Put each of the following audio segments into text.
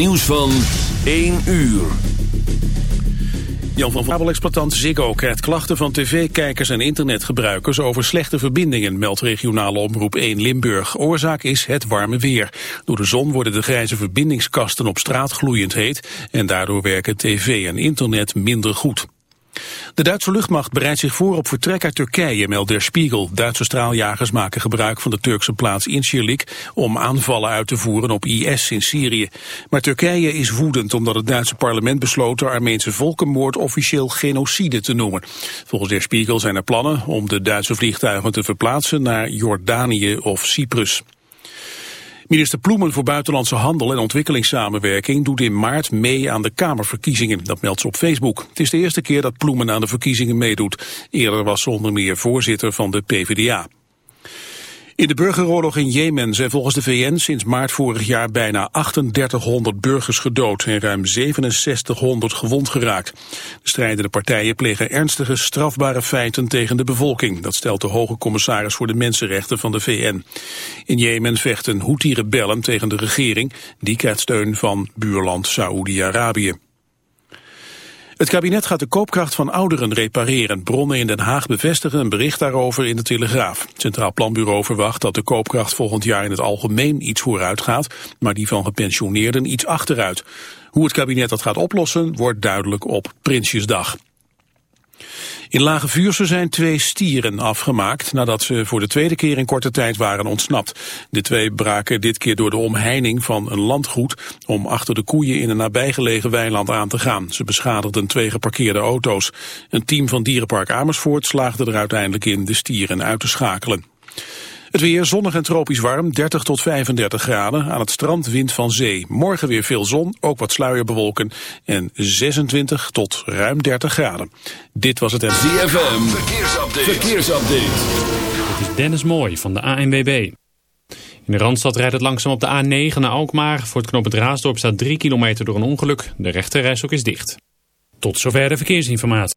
Nieuws van 1 uur. Jan van Kabelexploitant Ziggo krijgt klachten van tv-kijkers en internetgebruikers over slechte verbindingen, meldt regionale omroep 1 Limburg. Oorzaak is het warme weer. Door de zon worden de grijze verbindingskasten op straat gloeiend heet en daardoor werken tv en internet minder goed. De Duitse luchtmacht bereidt zich voor op vertrek uit Turkije, meldt Der Spiegel. Duitse straaljagers maken gebruik van de Turkse plaats Incirlik om aanvallen uit te voeren op IS in Syrië. Maar Turkije is woedend omdat het Duitse parlement besloot de Armeense volkenmoord officieel genocide te noemen. Volgens Der Spiegel zijn er plannen om de Duitse vliegtuigen te verplaatsen naar Jordanië of Cyprus. Minister Ploemen voor Buitenlandse Handel en Ontwikkelingssamenwerking doet in maart mee aan de Kamerverkiezingen. Dat meldt ze op Facebook. Het is de eerste keer dat Ploemen aan de verkiezingen meedoet. Eerder was ze onder meer voorzitter van de PvdA. In de burgeroorlog in Jemen zijn volgens de VN sinds maart vorig jaar bijna 3800 burgers gedood en ruim 6700 gewond geraakt. De strijdende partijen plegen ernstige strafbare feiten tegen de bevolking. Dat stelt de hoge commissaris voor de mensenrechten van de VN. In Jemen vechten Houthi-rebellen tegen de regering. Die krijgt steun van buurland Saoedi-Arabië. Het kabinet gaat de koopkracht van ouderen repareren. Bronnen in Den Haag bevestigen een bericht daarover in de Telegraaf. Het Centraal Planbureau verwacht dat de koopkracht volgend jaar in het algemeen iets vooruit gaat, maar die van gepensioneerden iets achteruit. Hoe het kabinet dat gaat oplossen wordt duidelijk op Prinsjesdag. In Lage Vuurse zijn twee stieren afgemaakt nadat ze voor de tweede keer in korte tijd waren ontsnapt. De twee braken dit keer door de omheining van een landgoed om achter de koeien in een nabijgelegen weiland aan te gaan. Ze beschadigden twee geparkeerde auto's. Een team van Dierenpark Amersfoort slaagde er uiteindelijk in de stieren uit te schakelen. Het weer zonnig en tropisch warm, 30 tot 35 graden. Aan het strand wind van zee. Morgen weer veel zon, ook wat sluierbewolken. En 26 tot ruim 30 graden. Dit was het en... ZFM, verkeersupdate. verkeersupdate. Dit is Dennis Mooi van de ANWB. In de Randstad rijdt het langzaam op de A9 naar Alkmaar. Voor het knooppunt Raasdorp staat 3 kilometer door een ongeluk. De rechterreis is dicht. Tot zover de verkeersinformatie.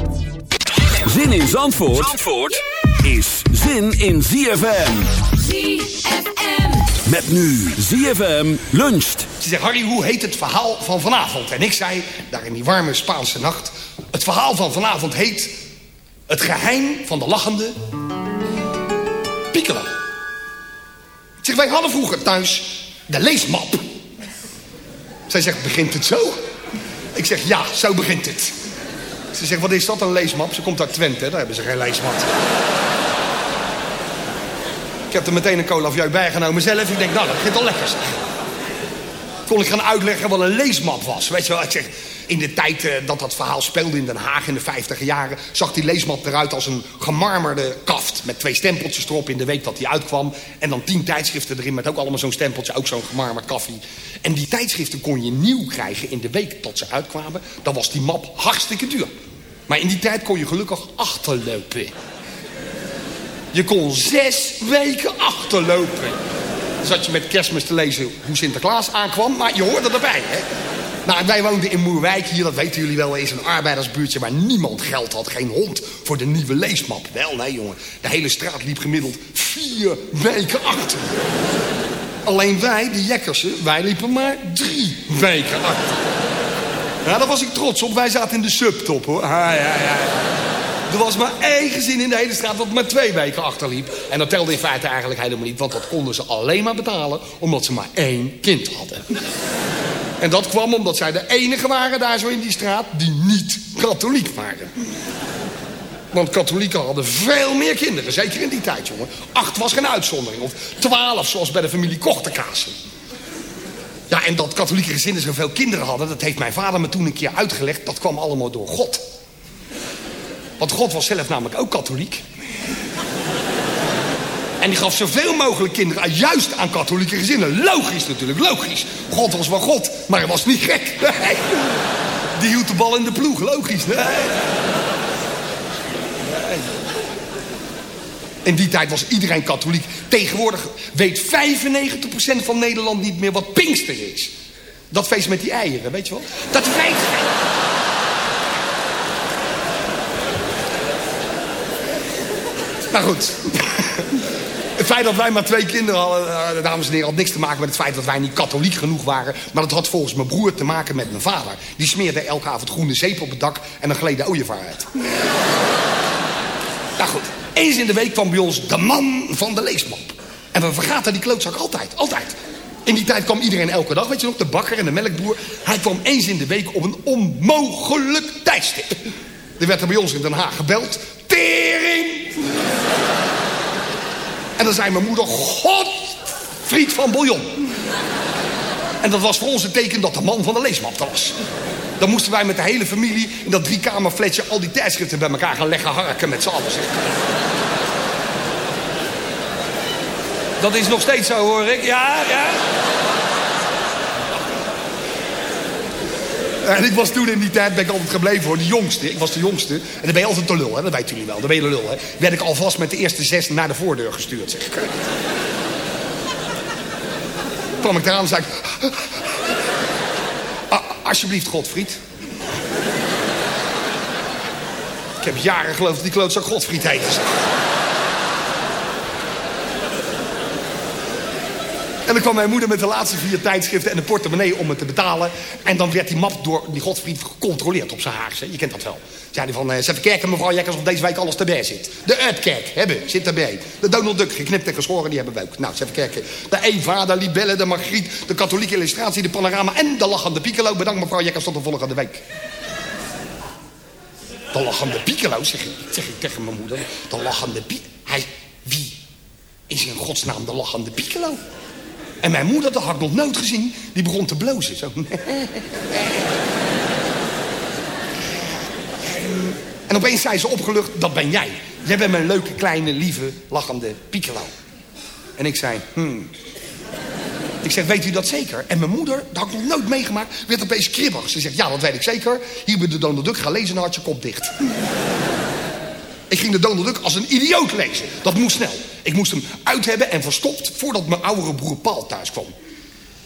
Zin in Zandvoort, Zandvoort is zin in ZFM. ZFM. Met nu ZFM luncht. Ze zegt, Harry, hoe heet het verhaal van vanavond? En ik zei, daar in die warme Spaanse nacht... het verhaal van vanavond heet... Het geheim van de lachende... Piekelen. Ik zeg, wij hadden vroeger thuis de leesmap. Zij zegt, begint het zo? Ik zeg, ja, zo begint het. Ze zegt, wat is dat, een leesmap? Ze komt uit Twente, daar hebben ze geen leesmap. Ik heb er meteen een cola bijgenomen zelf. Ik denk, nou, dat begint al lekker. Kon ik gaan uitleggen wat een leesmap was. Weet je wel, ik zeg, in de tijd eh, dat dat verhaal speelde in Den Haag in de 50 jaren... zag die leesmap eruit als een gemarmerde kaft... met twee stempeltjes erop in de week dat die uitkwam. En dan tien tijdschriften erin met ook allemaal zo'n stempeltje... ook zo'n gemarmerd kaffie. En die tijdschriften kon je nieuw krijgen in de week dat ze uitkwamen. Dan was die map hartstikke duur. Maar in die tijd kon je gelukkig achterlopen. Je kon zes weken achterlopen. zat je met kerstmis te lezen hoe Sinterklaas aankwam. Maar je hoorde erbij, hè. Nou, wij woonden in Moerwijk hier, dat weten jullie wel eens, een arbeidersbuurtje waar niemand geld had. Geen hond voor de nieuwe leesmap. Wel, nee jongen, de hele straat liep gemiddeld vier weken achter. Alleen wij, de Jekkersen, wij liepen maar drie weken achter. Ja, daar was ik trots op. Wij zaten in de subtop, hoor. Ah, ja, ja. Er was maar één gezin in de hele straat dat maar twee weken achterliep. En dat telde in feite eigenlijk helemaal niet. Want dat konden ze alleen maar betalen omdat ze maar één kind hadden. En dat kwam omdat zij de enige waren daar zo in die straat die niet katholiek waren. Want katholieken hadden veel meer kinderen, zeker in die tijd, jongen. Acht was geen uitzondering, of twaalf, zoals bij de familie Kochtenkazen. Ja, en dat katholieke gezinnen zoveel kinderen hadden... dat heeft mijn vader me toen een keer uitgelegd... dat kwam allemaal door God. Want God was zelf namelijk ook katholiek. En die gaf zoveel mogelijk kinderen juist aan katholieke gezinnen. Logisch natuurlijk, logisch. God was wel God, maar hij was niet gek. Die hield de bal in de ploeg, logisch. In die tijd was iedereen katholiek. Tegenwoordig weet 95% van Nederland niet meer wat Pinkster is. Dat feest met die eieren, weet je wel? Dat weet Maar goed. Het feit dat wij maar twee kinderen hadden, uh, dames en heren, had niks te maken met het feit dat wij niet katholiek genoeg waren. Maar dat had volgens mijn broer te maken met mijn vader. Die smeerde elke avond groene zeep op het dak en dan gleed de ooievaar uit. nou goed, eens in de week kwam bij ons de man van de leesmap. En we vergaten die klootzak altijd, altijd. In die tijd kwam iedereen elke dag, weet je nog, de bakker en de melkboer. Hij kwam eens in de week op een onmogelijk tijdstip. Er werd er bij ons in Den Haag gebeld. Tering! En dan zei mijn moeder, God, friet van bouillon. En dat was voor ons een teken dat de man van de leesmap was. Dan moesten wij met de hele familie in dat driekamerfletje... al die tijdschriften bij elkaar gaan leggen harken met z'n allen. Dat is nog steeds zo, hoor ik. Ja, ja. En ik was toen in die tijd, ben ik altijd gebleven voor de jongste. Ik was de jongste. En dan ben je altijd de lul, hè? dat weten jullie wel. Dan ben je de lul, hè. Werd ik alvast met de eerste zes naar de voordeur gestuurd, zeg ik. kwam ik eraan en zei ik... alsjeblieft, Godfried. ik heb jaren geloofd dat die klootzak Godfried heette. En dan kwam mijn moeder met de laatste vier tijdschriften en de portemonnee om het te betalen. En dan werd die map door die Godfried gecontroleerd op zijn haarse. Je kent dat wel. Zei hij van, uh, even kijken mevrouw Jekkers of deze week alles erbij zit. De uitkijk hebben, zit erbij. De Donald Duck, geknipt en geschoren, die hebben we ook. Nou, eens even kijken. De Eva, de Libelle, de Margriet, de katholieke illustratie, de panorama en de lachende piccolo. Bedankt mevrouw Jekkers, tot de volgende week. De lachende piccolo, zeg ik, zeg ik tegen mijn moeder. De lachende piccolo. Hij, wie is in godsnaam de lachende piccolo? En mijn moeder, dat had ik nog nooit gezien, die begon te blozen. Zo. En opeens zei ze opgelucht, dat ben jij. Jij bent mijn leuke, kleine, lieve, lachende piccolo. En ik zei, hmm. Ik zeg, weet u dat zeker? En mijn moeder, dat had ik nog nooit meegemaakt, werd opeens kribbig. Ze zegt, ja, dat weet ik zeker. Hier bij de Donald Duck, ga lezen en je kop dicht. Ik ging de Donald Duck als een idioot lezen. Dat moest snel. Ik moest hem uit hebben en verstopt voordat mijn oudere broer Paul thuis kwam.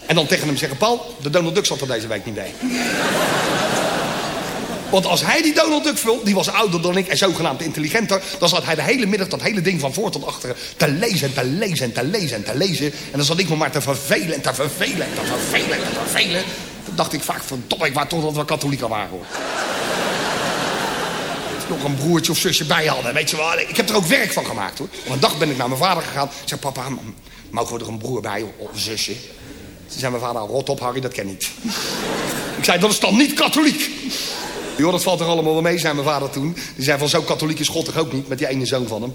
En dan tegen hem zeggen, Paul, de Donald Duck zat er deze week niet bij. Want als hij die Donald Duck vult, die was ouder dan ik en zogenaamd intelligenter... dan zat hij de hele middag dat hele ding van voor tot achteren te lezen en te lezen en te lezen en te lezen. En dan zat ik me maar te vervelen en te vervelen en te vervelen en te vervelen. Toen dacht ik vaak, verdomme, ik waar toch dat we katholieken waren hoor. Nog een broertje of zusje bij hadden, weet je wel. Ik heb er ook werk van gemaakt hoor. Op een dag ben ik naar mijn vader gegaan. Ik zei, papa, mogen we er een broer bij of een zusje? Toen zei mijn vader, rot op Harry, dat ken niet. ik zei, dat is dan niet katholiek. Joh, dat valt er allemaal wel mee, zei mijn vader toen. Die zei van, zo katholiek is God toch ook niet, met die ene zoon van hem.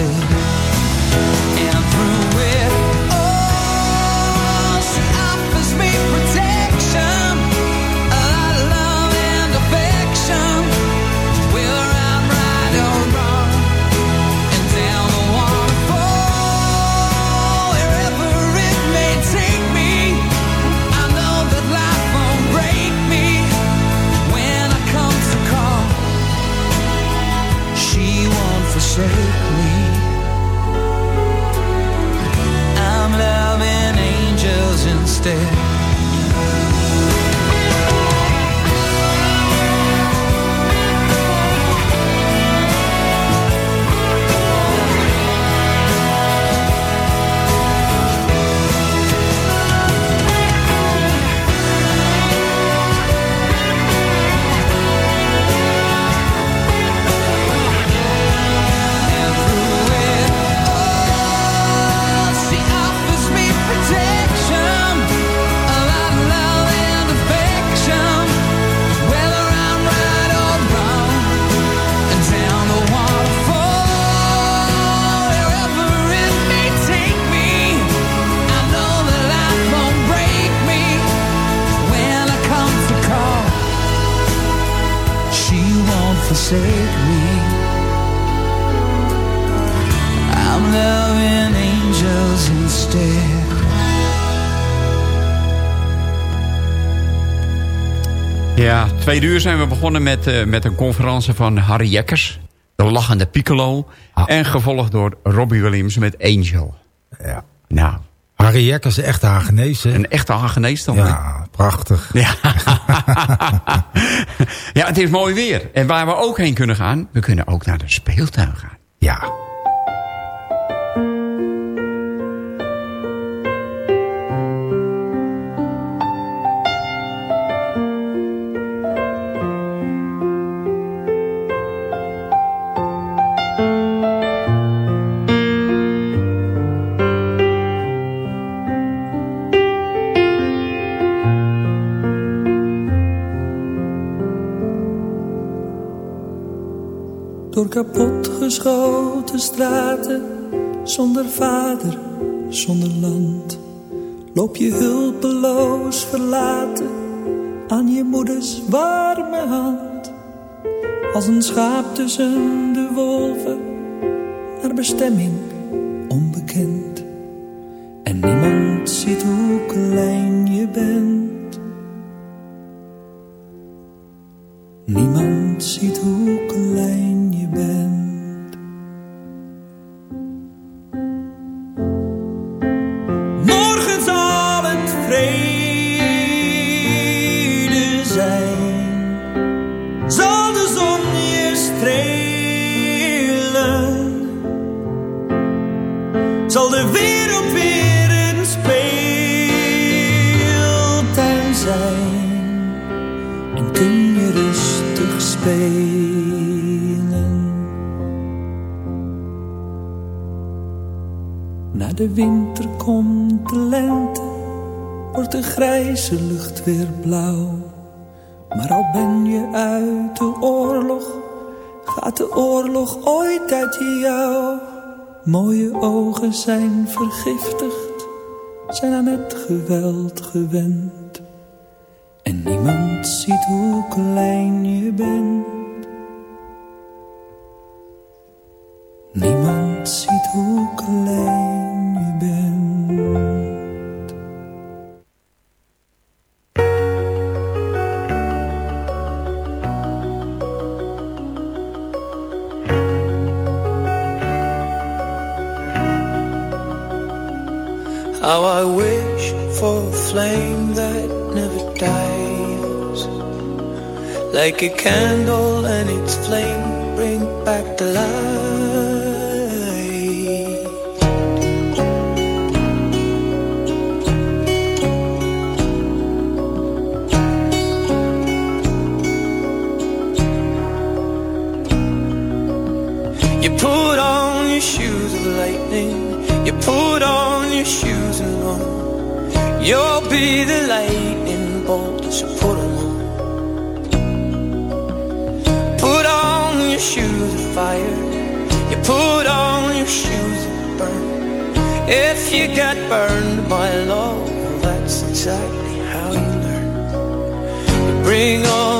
angels angels forsake me. I'm loving angels instead. Ja, tweede uur zijn we begonnen met, eh, met een conferentie van Harry Jekkers. De lachende piccolo. En gevolgd door Robbie Williams met Angel. Ja. Nou, Harry Jekkers, de echte Hagenees. hè? een echte Hagenees dan. Ja, prachtig. Ja. ja, het is mooi weer. En waar we ook heen kunnen gaan, we kunnen ook naar de speeltuin gaan. Ja. Kapotgeschoten straten, zonder vader, zonder land. Loop je hulpeloos verlaten aan je moeders warme hand. Als een schaap tussen de wolven, naar bestemming onbekend. En niemand ziet hoe klein je bent. Zal de wereld weer een speeltuin zijn. En kun je rustig spelen. Na de winter komt de lente, wordt de grijze lucht weer blauw. Maar al ben je uit de oorlog, gaat de oorlog ooit uit jou. Mooie ogen zijn vergiftigd, zijn aan het geweld gewend. En niemand ziet hoe klein je bent. Niemand ziet hoe klein flame that never dies. Like a candle and its flame bring back the light. You put on your shoes of lightning. You put on your shoes You'll be the lightning bolt So put 'em on. Put on your shoes of fire. You put on your shoes of burn. If you get burned by love That's exactly how you learn. You bring on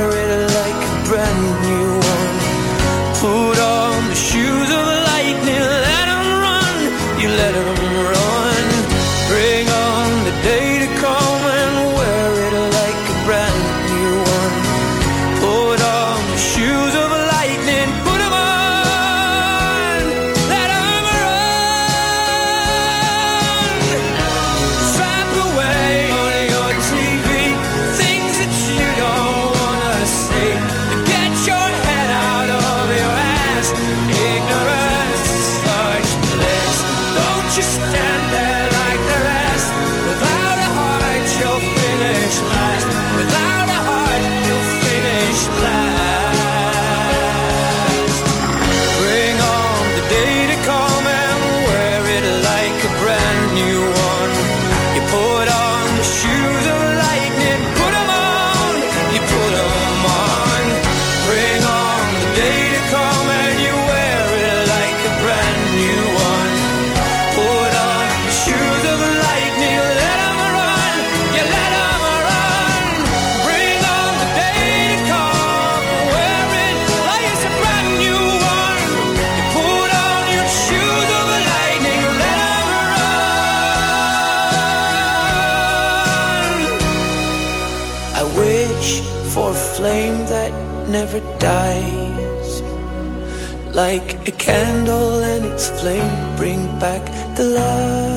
Like a candle and its flame bring back the light.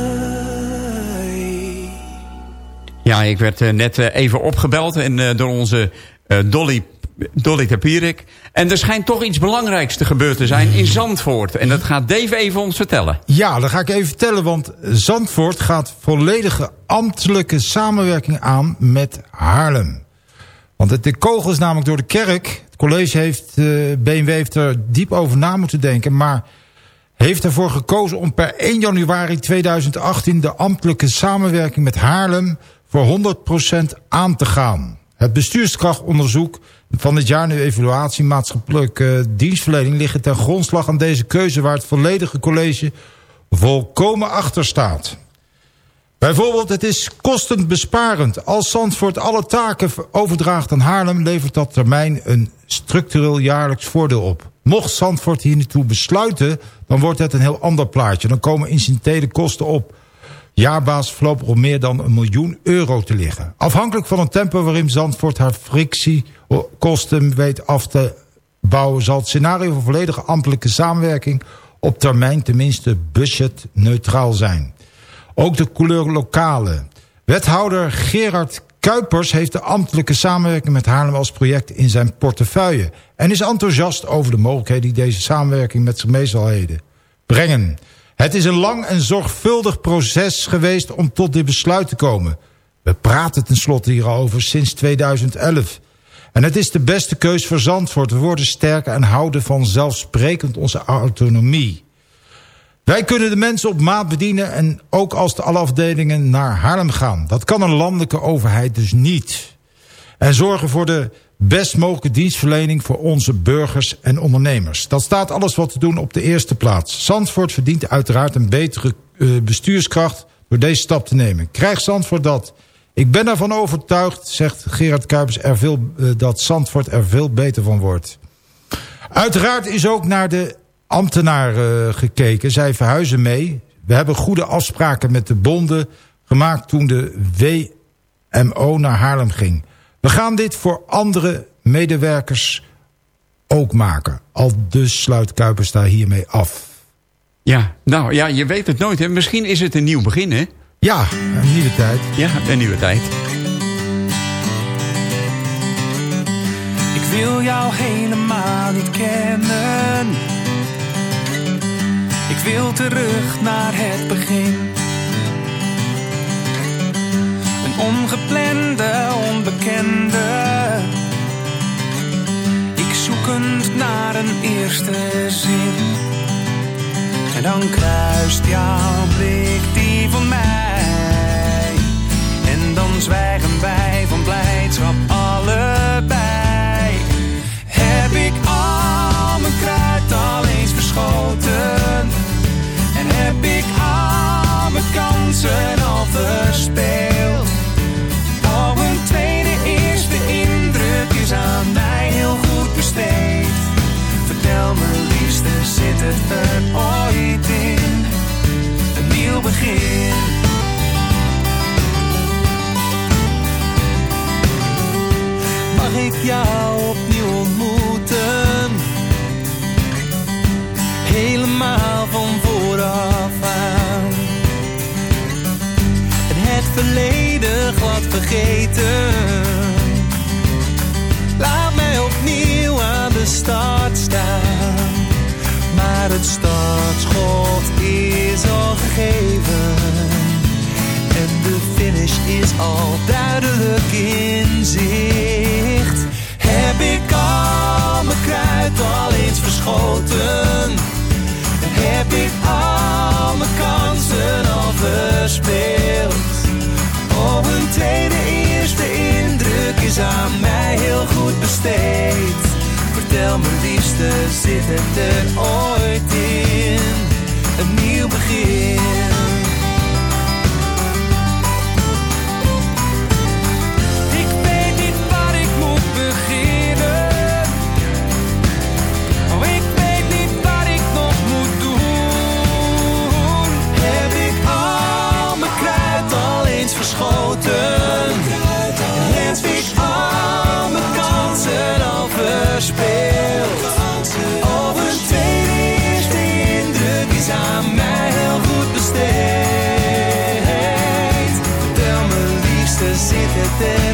Ja, ik werd eh, net eh, even opgebeld en, eh, door onze Dolly, Dolly Tapierik. En er schijnt toch iets belangrijks te gebeurd te zijn in Zandvoort. En dat gaat Dave even ons vertellen. Ja, dat ga ik even vertellen, want Zandvoort gaat volledige ambtelijke samenwerking aan met Haarlem. Want de kogel is namelijk door de kerk. College heeft, eh BMW heeft er diep over na moeten denken, maar heeft ervoor gekozen om per 1 januari 2018 de ambtelijke samenwerking met Haarlem voor 100% aan te gaan. Het bestuurskrachtonderzoek van dit jaar nu evaluatie maatschappelijke dienstverlening... liggen ten grondslag aan deze keuze waar het volledige college volkomen achter staat. Bijvoorbeeld, het is kostenbesparend. Als Zandvoort alle taken overdraagt aan Haarlem... levert dat termijn een structureel jaarlijks voordeel op. Mocht Zandvoort hier naartoe besluiten... dan wordt het een heel ander plaatje. Dan komen incidentele kosten op jaarbaas voorlopig op meer dan een miljoen euro te liggen. Afhankelijk van het tempo waarin Zandvoort haar frictiekosten weet af te bouwen... zal het scenario voor volledige ambtelijke samenwerking op termijn tenminste budgetneutraal zijn. Ook de couleur lokale. Wethouder Gerard Kuipers heeft de ambtelijke samenwerking met Haarlem als project in zijn portefeuille... en is enthousiast over de mogelijkheden die deze samenwerking met zich mee zal brengen. Het is een lang en zorgvuldig proces geweest om tot dit besluit te komen. We praten tenslotte hierover sinds 2011. En het is de beste keus voor Zandvoort. We worden sterker en houden vanzelfsprekend onze autonomie. Wij kunnen de mensen op maat bedienen en ook als de alle afdelingen naar Haarlem gaan. Dat kan een landelijke overheid dus niet. En zorgen voor de best mogelijke dienstverlening voor onze burgers en ondernemers. Dat staat alles wat te doen op de eerste plaats. Zandvoort verdient uiteraard een betere uh, bestuurskracht door deze stap te nemen. Krijgt Zandvoort dat? Ik ben ervan overtuigd, zegt Gerard Kuipers, er veel, uh, dat Zandvoort er veel beter van wordt. Uiteraard is ook naar de ambtenaren uh, gekeken. Zij verhuizen mee. We hebben goede afspraken met de bonden gemaakt toen de WMO naar Haarlem ging. We gaan dit voor andere medewerkers ook maken. Al dus sluit Kuipers daar hiermee af. Ja, nou ja, je weet het nooit. Hè? Misschien is het een nieuw begin, hè? Ja, een nieuwe tijd. Ja, een nieuwe tijd. Ik wil jou helemaal niet kennen. Ik wil terug naar het begin. ongeplande, onbekende. Ik zoekend naar een eerste zin. En dan kruist jouw blik die van mij. En dan zwijgen wij verspeeld? Op een tweede eerste indruk is aan mij heel goed besteed. Vertel me liefste, zit het er ooit in? Een nieuw begin. te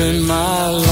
living my life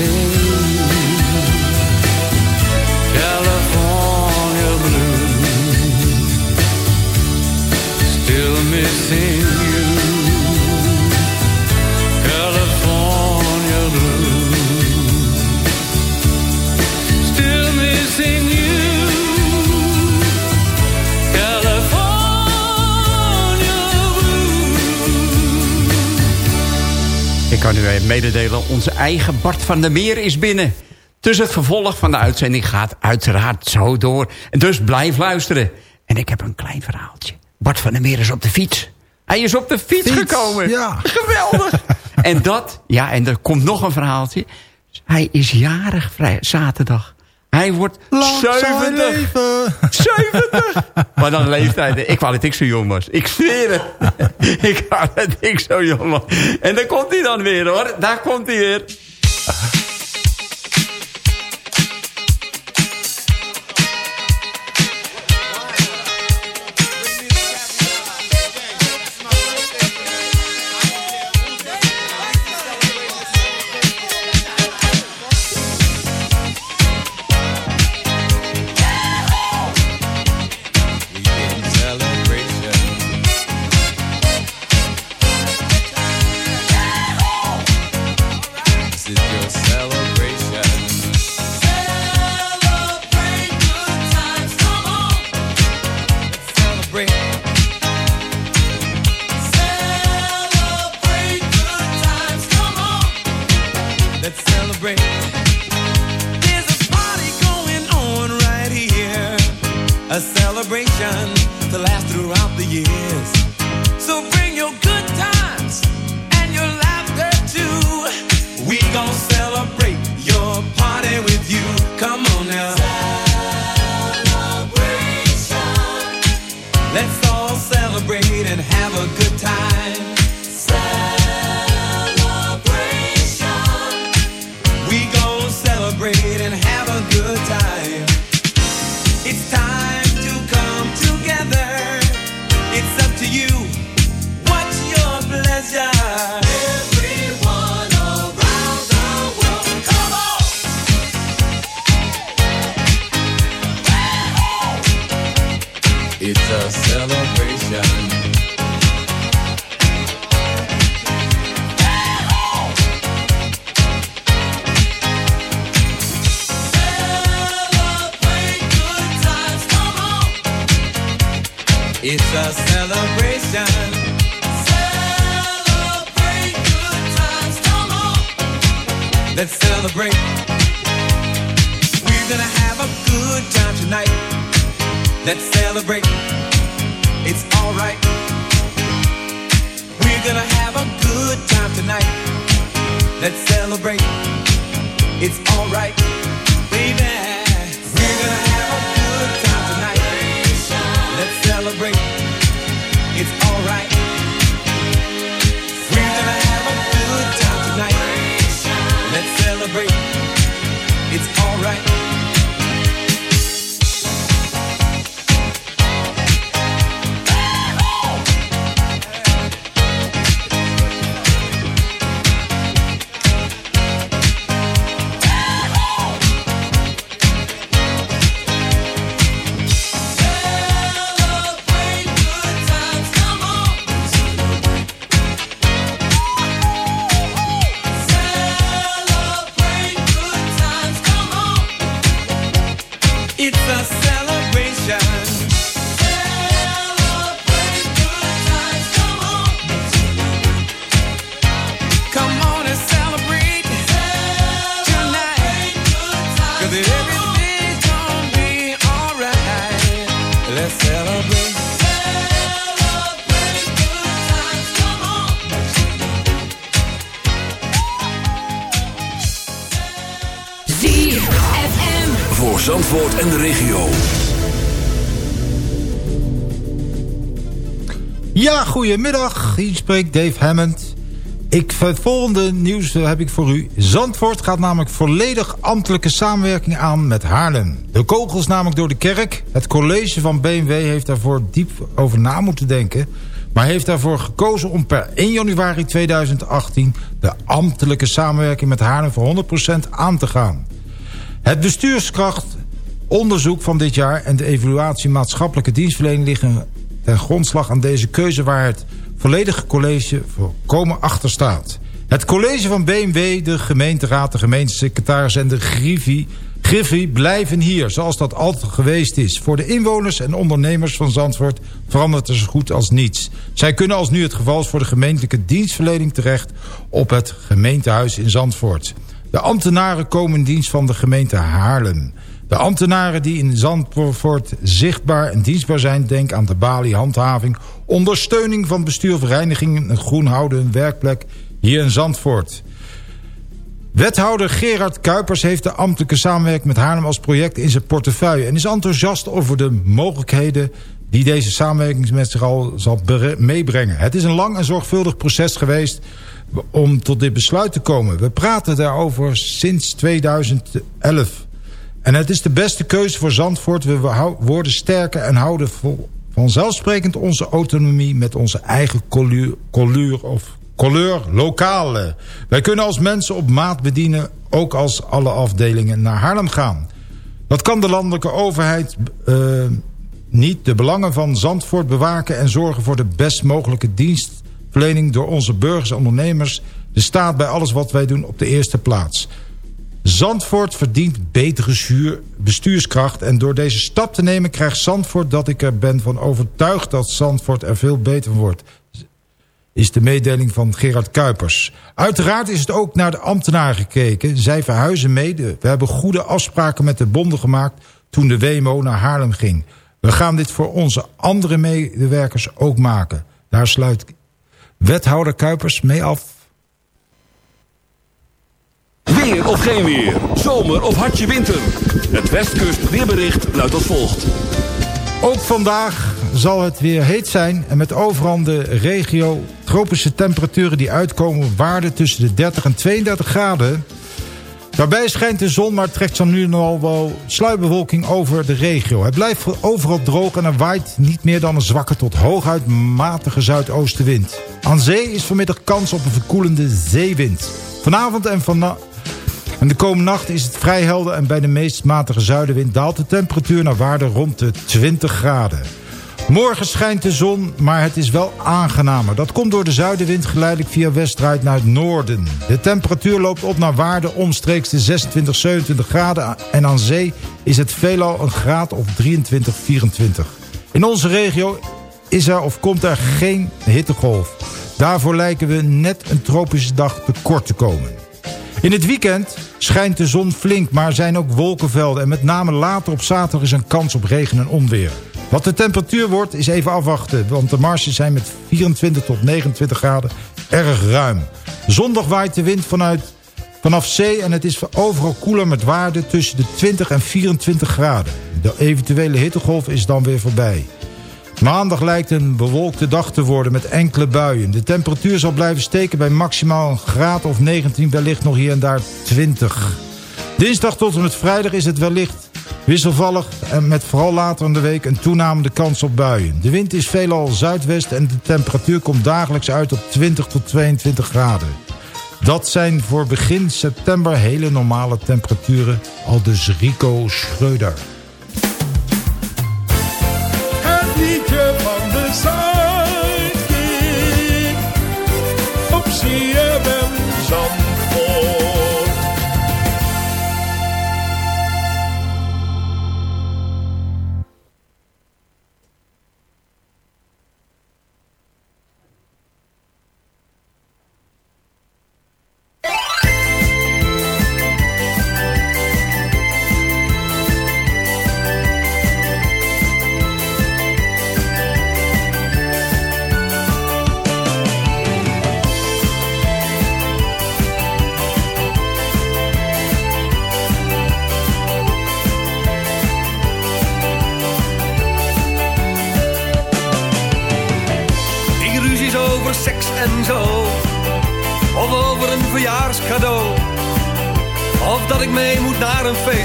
sing. Mededelen, onze eigen Bart van der Meer is binnen. Dus het vervolg van de uitzending gaat uiteraard zo door. Dus blijf luisteren. En ik heb een klein verhaaltje. Bart van der Meer is op de fiets. Hij is op de fiets, Fiets, gekomen. ja. Geweldig. en dat, ja, en er komt nog een verhaaltje. Hij is jarig vrij, zaterdag. Hij wordt Lang zijn 70. leven. 70! Maar dan leeftijd. Ik wou dat ik zo jong was. Ik zweer het. ik wou dat ik zo jong was. En daar komt hij dan weer hoor. Daar komt hij weer. the years. So bring your good. Celebrate. Goedemiddag. Hier spreekt Dave Hammond. Ik, het volgende nieuws eh, heb ik voor u. Zandvoort gaat namelijk volledig ambtelijke samenwerking aan met Haarlem. De kogels namelijk door de kerk. Het college van BMW heeft daarvoor diep over na moeten denken... maar heeft daarvoor gekozen om per 1 januari 2018... de ambtelijke samenwerking met Haarlem voor 100% aan te gaan. Het bestuurskrachtonderzoek van dit jaar... en de evaluatie maatschappelijke dienstverlening liggen ten grondslag aan deze keuze... waar het volledige college volkomen achter staat. Het college van BMW, de gemeenteraad, de gemeentesecretaris en de Griffie, Griffie blijven hier, zoals dat altijd geweest is. Voor de inwoners en ondernemers van Zandvoort verandert er zo goed als niets. Zij kunnen als nu het geval is voor de gemeentelijke dienstverlening terecht op het gemeentehuis in Zandvoort. De ambtenaren komen in dienst van de gemeente Haarlem. De ambtenaren die in Zandvoort zichtbaar en dienstbaar zijn... denk aan de balie, handhaving, ondersteuning van bestuur, verenigingen... en groen houden werkplek hier in Zandvoort. Wethouder Gerard Kuipers heeft de ambtelijke samenwerking met Haarlem als project in zijn portefeuille... en is enthousiast over de mogelijkheden die deze samenwerking met zich al zal meebrengen. Het is een lang en zorgvuldig proces geweest om tot dit besluit te komen. We praten daarover sinds 2011... En het is de beste keuze voor Zandvoort. We worden sterker en houden vanzelfsprekend onze autonomie... met onze eigen couleur of couleur lokale. Wij kunnen als mensen op maat bedienen... ook als alle afdelingen naar Haarlem gaan. Dat kan de landelijke overheid uh, niet. De belangen van Zandvoort bewaken... en zorgen voor de best mogelijke dienstverlening... door onze burgers en ondernemers... de staat bij alles wat wij doen op de eerste plaats... Zandvoort verdient betere bestuurskracht. En door deze stap te nemen krijgt Zandvoort dat ik er ben van overtuigd dat Zandvoort er veel beter wordt. Is de mededeling van Gerard Kuipers. Uiteraard is het ook naar de ambtenaren gekeken. Zij verhuizen mede. We hebben goede afspraken met de bonden gemaakt toen de WMO naar Haarlem ging. We gaan dit voor onze andere medewerkers ook maken. Daar sluit wethouder Kuipers mee af. Weer of geen weer. Zomer of hartje winter. Het Westkust weerbericht luidt als volgt. Ook vandaag zal het weer heet zijn en met overal de regio tropische temperaturen die uitkomen op waarden tussen de 30 en 32 graden. Daarbij schijnt de zon, maar trekt zo nu en al wel sluierbewolking over de regio. Het blijft overal droog en er waait niet meer dan een zwakke tot hooguit matige zuidoostenwind. Aan zee is vanmiddag kans op een verkoelende zeewind. Vanavond en vannacht en de komende nacht is het vrij helder en bij de meest matige zuidenwind daalt de temperatuur naar waarde rond de 20 graden. Morgen schijnt de zon, maar het is wel aangenamer. Dat komt door de zuidenwind geleidelijk via westruit naar het noorden. De temperatuur loopt op naar waarde omstreeks de 26, 27 graden... en aan zee is het veelal een graad of 23, 24. In onze regio is er of komt er geen hittegolf. Daarvoor lijken we net een tropische dag tekort te komen. In het weekend schijnt de zon flink, maar zijn ook wolkenvelden... en met name later op zaterdag is een kans op regen en onweer. Wat de temperatuur wordt is even afwachten... want de marges zijn met 24 tot 29 graden erg ruim. Zondag waait de wind vanuit, vanaf zee en het is overal koeler met waarden tussen de 20 en 24 graden. De eventuele hittegolf is dan weer voorbij. Maandag lijkt een bewolkte dag te worden met enkele buien. De temperatuur zal blijven steken bij maximaal een graad of 19, wellicht nog hier en daar 20. Dinsdag tot en met vrijdag is het wellicht wisselvallig... en met vooral later in de week een toenamende kans op buien. De wind is veelal zuidwest en de temperatuur komt dagelijks uit op 20 tot 22 graden. Dat zijn voor begin september hele normale temperaturen, al dus Rico Schreuder. yourself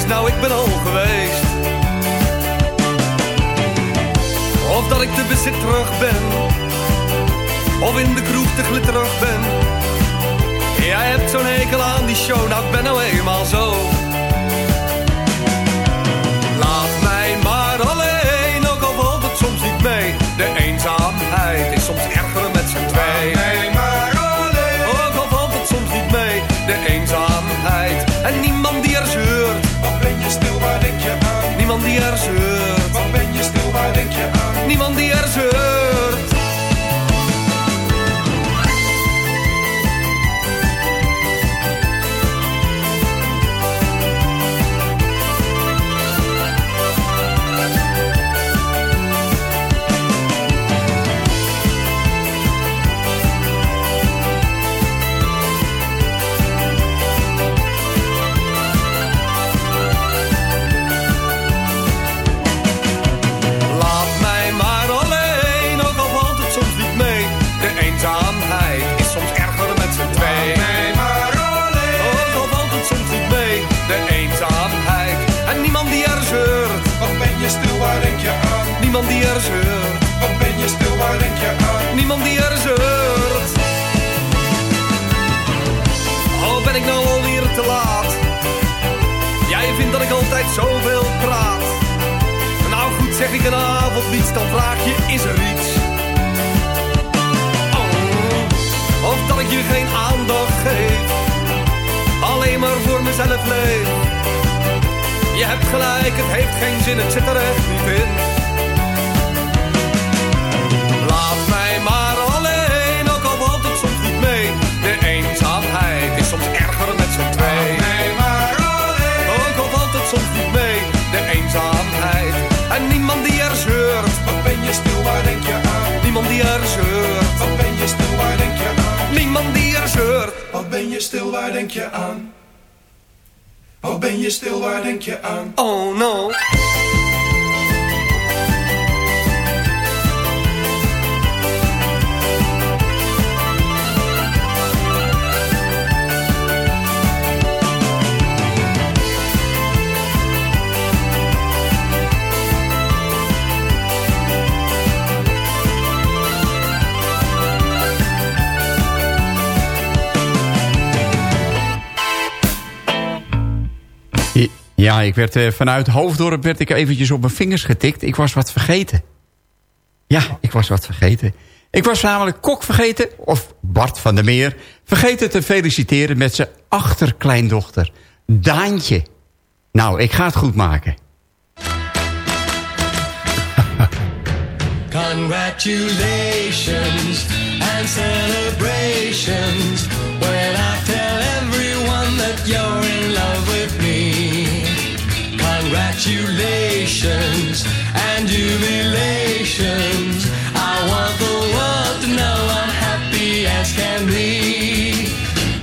nou ik ben al geweest. Of dat ik te bezit terug ben. Of in de kroeg te glitterig ben. Jij hebt zo'n hekel aan die show, nou ik ben nou eenmaal zo. Niemand die er zeurt. Niemand die er zeurt. Wat ben je stil, waar denk je aan? Niemand die er zeurt. Oh, ben ik nou alweer te laat? Jij vindt dat ik altijd zoveel praat. Nou goed, zeg ik een avond niets, dan vraag je, is er iets? Oh, of dat ik je geen aandacht geef, alleen maar voor mezelf leef. Je hebt gelijk, het heeft geen zin, het zit er echt niet in. Waar denk je aan? Wat ben je stil, waar denk je aan? Oh no. Ja, ik werd eh, vanuit Hoofddorp werd ik eventjes op mijn vingers getikt. Ik was wat vergeten. Ja, ik was wat vergeten. Ik was namelijk Kok vergeten, of Bart van der Meer... vergeten te feliciteren met zijn achterkleindochter, Daantje. Nou, ik ga het goed maken. Congratulations and celebrations when I tell everyone that you're in love with. Congratulations and jubilations. I want the world to know I'm happy as can be.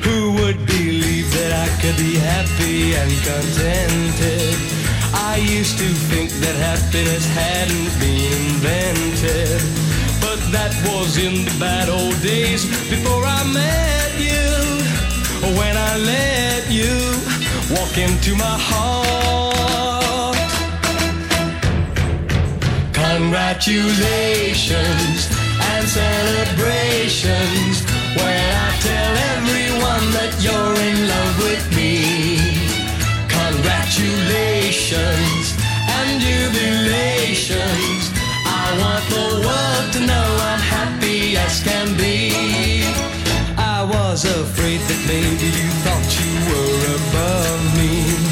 Who would believe that I could be happy and contented? I used to think that happiness hadn't been invented. But that was in the bad old days before I met you. When I let you walk into my heart. Congratulations and celebrations when I tell everyone that you're in love with me. Congratulations and jubilations. I want the world to know I'm happy as can be. I was afraid that maybe you thought you were above me.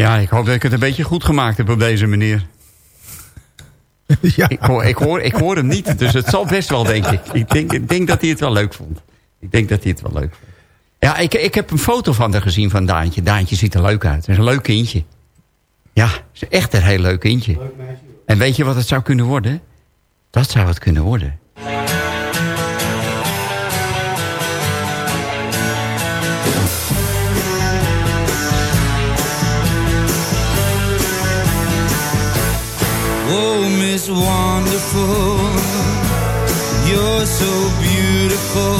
Ja, ik hoop dat ik het een beetje goed gemaakt heb op deze manier. Ja. Ik, hoor, ik, hoor, ik hoor hem niet, dus het zal best wel, denk ik. Ik denk, ik denk dat hij het wel leuk vond. Ik denk dat hij het wel leuk vond. Ja, ik, ik heb een foto van haar gezien van Daantje. Daantje ziet er leuk uit. Het is een leuk kindje. Ja, het is echt een heel leuk kindje. En weet je wat het zou kunnen worden? Dat zou het kunnen worden. Miss Wonderful, you're so beautiful,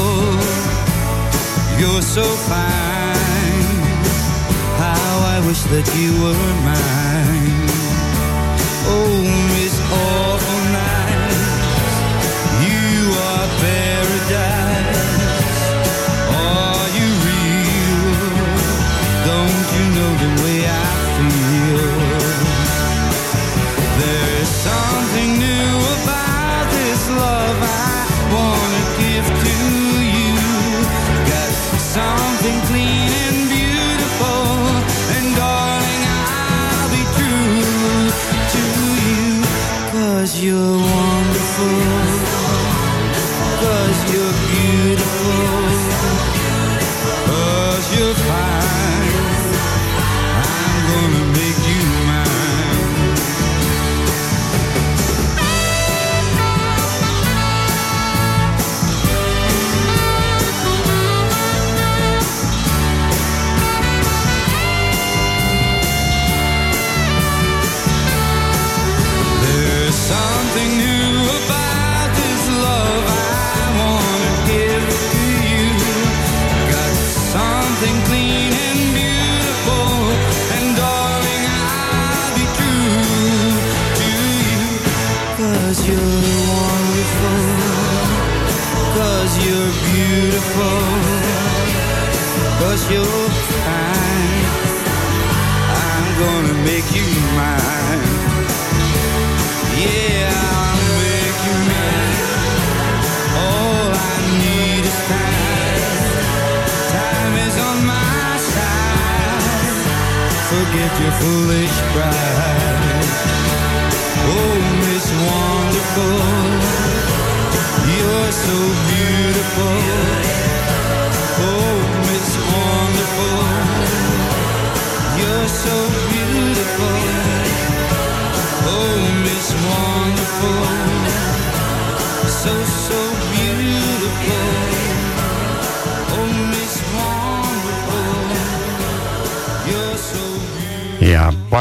you're so fine. How I wish that you were mine.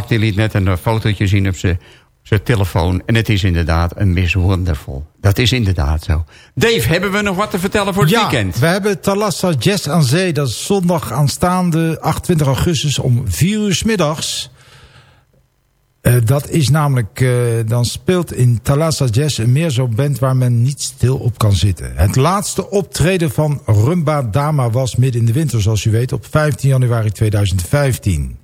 Die liet net een fotootje zien op zijn zijn telefoon. En het is inderdaad een Miss Wonderful. Dat is inderdaad zo. Dave, hebben we nog wat te vertellen voor het ja, weekend? we hebben Talassa Jazz aan Zee. Dat is zondag aanstaande 28 augustus om 4 uur s middags. Eh, dat is namelijk, eh, dan speelt in Talassa Jazz een meer zo'n band waar men niet stil op kan zitten. Het laatste optreden van Rumba Dama was midden in de winter, zoals u weet, op 15 januari 2015.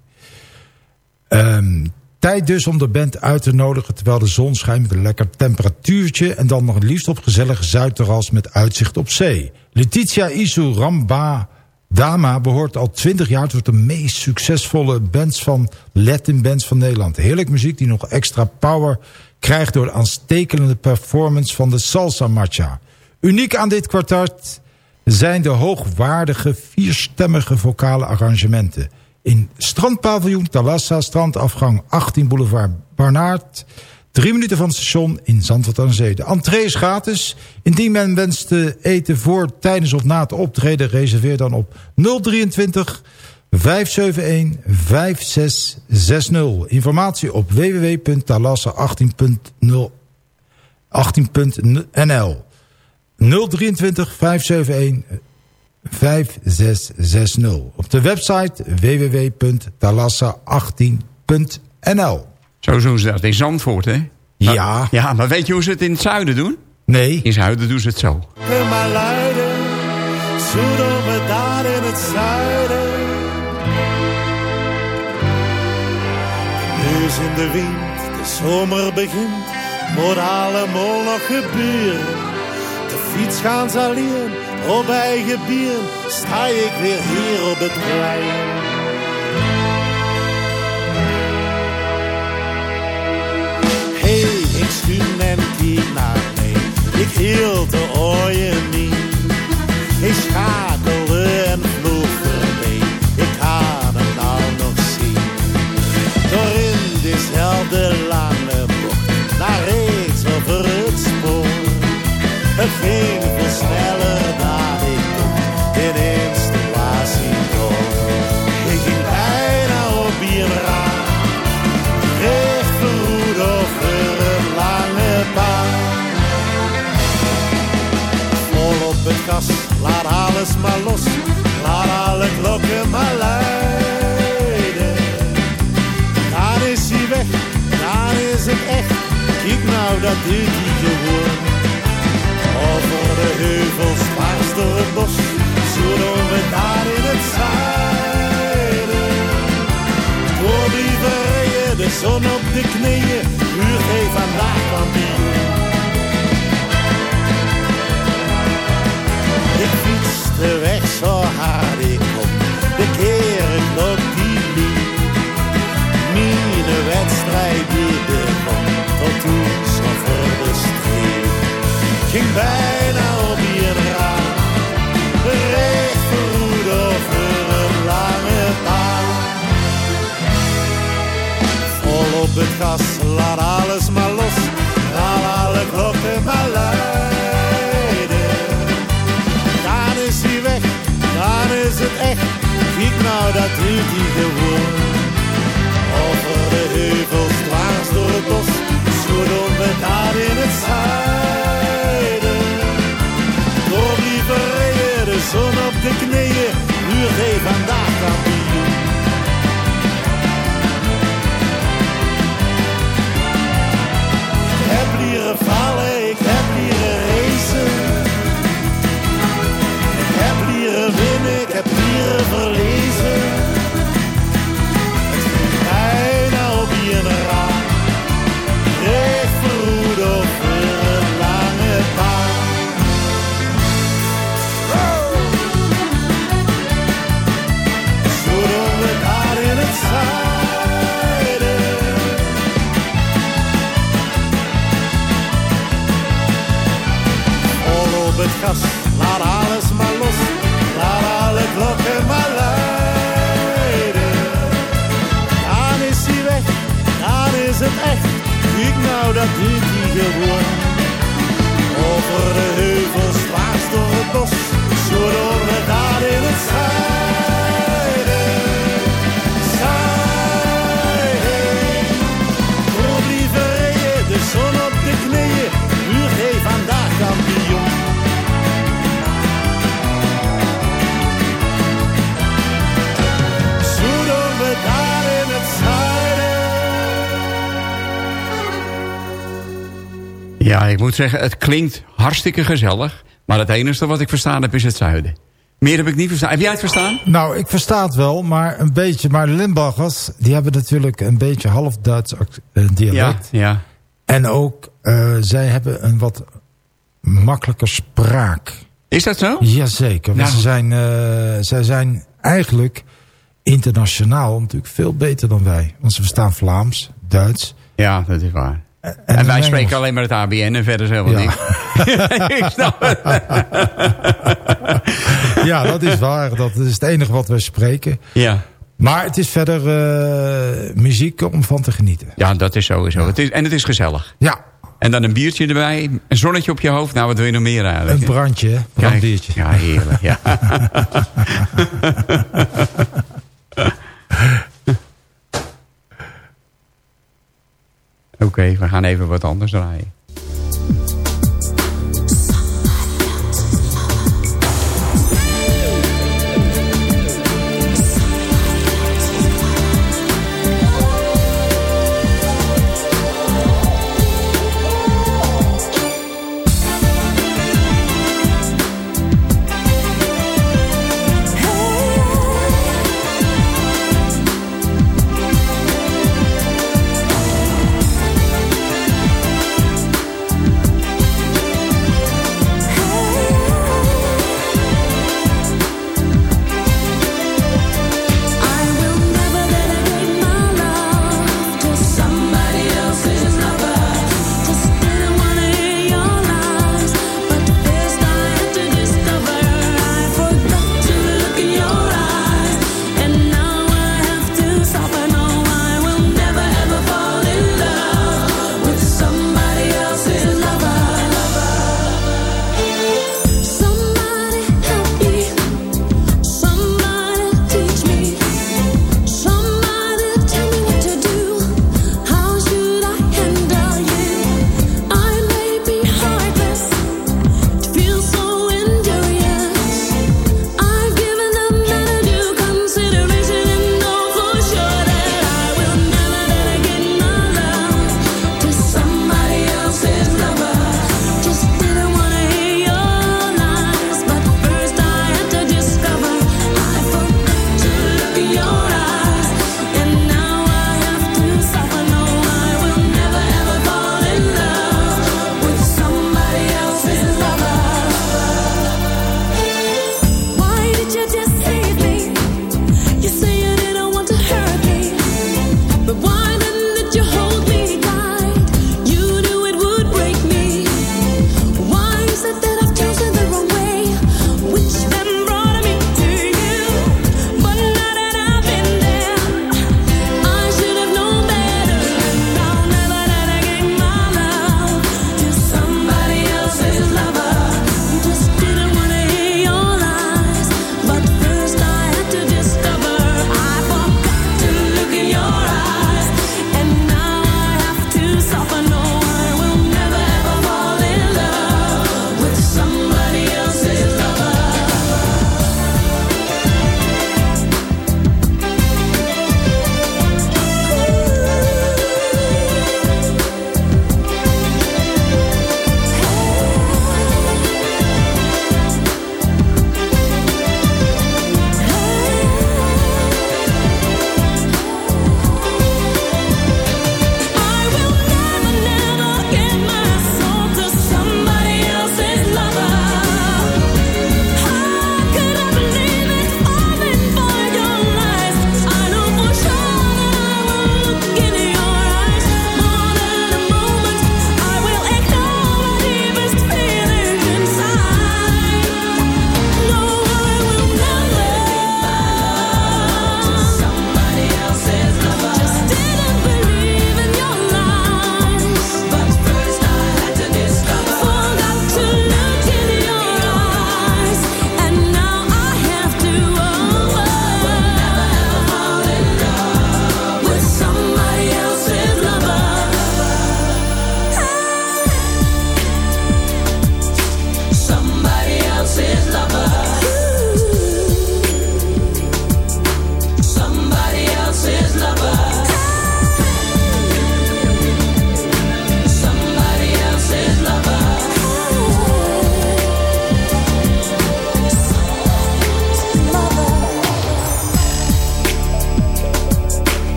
Ehm, tijd dus om de band uit te nodigen terwijl de zon schijnt met een lekker temperatuurtje... en dan nog het liefst op gezellig zuidterras met uitzicht op zee. Letitia Isu Ramba Dama behoort al 20 jaar tot de meest succesvolle bands van Latin bands van Nederland. Heerlijk muziek die nog extra power krijgt door de aanstekelende performance van de salsa matcha. Uniek aan dit kwartet zijn de hoogwaardige vierstemmige vocale arrangementen. In strandpaviljoen Talassa, strandafgang 18 boulevard Barnaert. Drie minuten van het station in Zandvoort aan Zee. De entree is gratis. Indien men wenst te eten voor, tijdens of na het optreden... reserveer dan op 023 571 5660. Informatie op www.talassa18.nl 18.nl 023 571 5660. Op de website www.talassa18.nl. Zo doen ze dat in Zandvoort, hè? Ja. Ja, maar weet je hoe ze het in het zuiden doen? Nee. In Zuiden doen ze het zo. Kun maar luiden, zo we daar in het zuiden. De neus in de wind, de zomer begint, moet allemaal nog gebeuren. De fiets gaan ze alleen, op eigen bier, sta ik weer hier op het plein. Hey, ik schuim en kijk naar mee. Ik hield de ooien niet. Ik schakelde en vloog voorbij. Ik had hem nou nog zien. Door in diezelfde lange bocht. Naar rechts over het spoor. Het ging veel gewoon. Over de heuvels, dwars door het bos. Zo doen we daar in het zuiden. Door die verreien, de zon op de knieën. Uur geeft vandaag kampioen. Ik fiets de weg bijna op je raam. Recht verroed over een lange baan. Vol op het gas, laat alles maar los. Laat alle klokken maar luiden. Dan is hij weg, dan is het echt. Kijk nou, dat doet hij gewoon. Over de heuvels, dwars door het bos. Doen we daar in het zuiden. Zon op de knieën. Uur geeft vandaag kampioen. Ik heb leren vallen, ik heb leren racen. Moet zeggen, het klinkt hartstikke gezellig. Maar het enige wat ik verstaan heb is het zuiden. Meer heb ik niet verstaan. Heb jij het verstaan? Nou, ik versta het wel, maar een beetje. Maar Limburgers, die hebben natuurlijk een beetje half Duits eh, dialect. Ja, ja. En ook, eh, zij hebben een wat makkelijker spraak. Is dat zo? Jazeker. Want ze zijn, eh, zij zijn eigenlijk internationaal natuurlijk veel beter dan wij. Want ze verstaan Vlaams, Duits. Ja, dat is waar. En, En, wij spreken alleen maar het ABN en verder zelf Ja. niet. ik snap het. Ja, dat is waar. Dat is het enige wat wij spreken. Ja. Maar het is verder eh, muziek om van te genieten. Ja, dat is sowieso. Het is, en het is gezellig. Ja. En dan een biertje erbij, een zonnetje op je hoofd. Nou, wat wil je nog meer eigenlijk? Een brandje, hè? Kijk, brandbiertje. Ja, heerlijk. Ja. Oké, we gaan even wat anders draaien.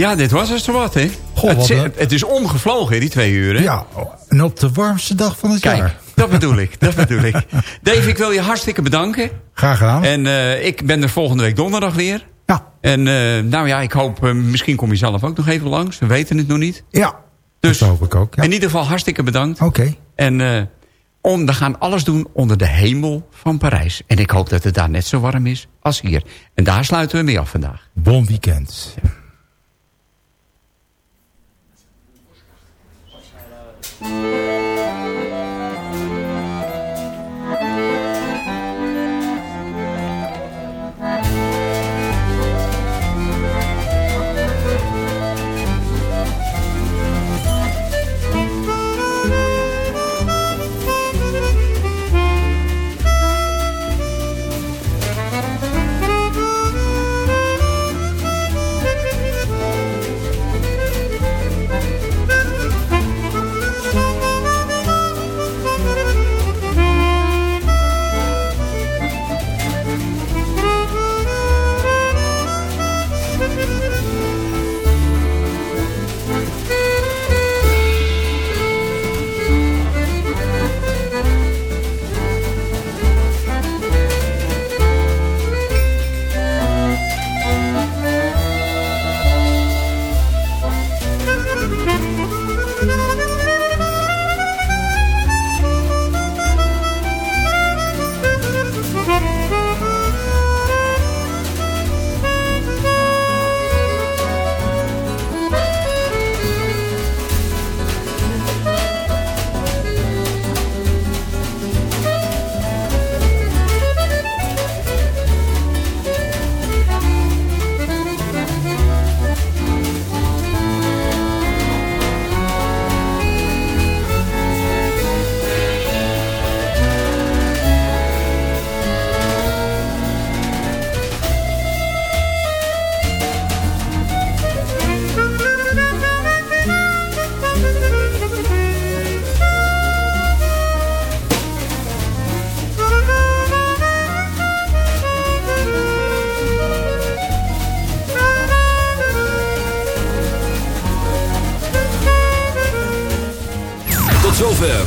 Ja, dit was eens wat, hè? Goh, het, wat het is omgevlogen, die twee uur, hè? Ja, en op de warmste dag van het Kijk, jaar. dat bedoel ik, dat bedoel ik. Dave, ik wil je hartstikke bedanken. Graag gedaan. En eh, ik ben er volgende week donderdag weer. Ja. En eh, nou ja, ik hoop, eh, misschien kom je zelf ook nog even langs. We weten het nog niet. Ja, Dus dat hoop ik ook. Ja. in ieder geval hartstikke bedankt. Oké. En om, we gaan alles doen onder de hemel van Parijs. En ik hoop dat het daar net zo warm is als hier. En daar sluiten we mee af vandaag. Bon weekend. Tot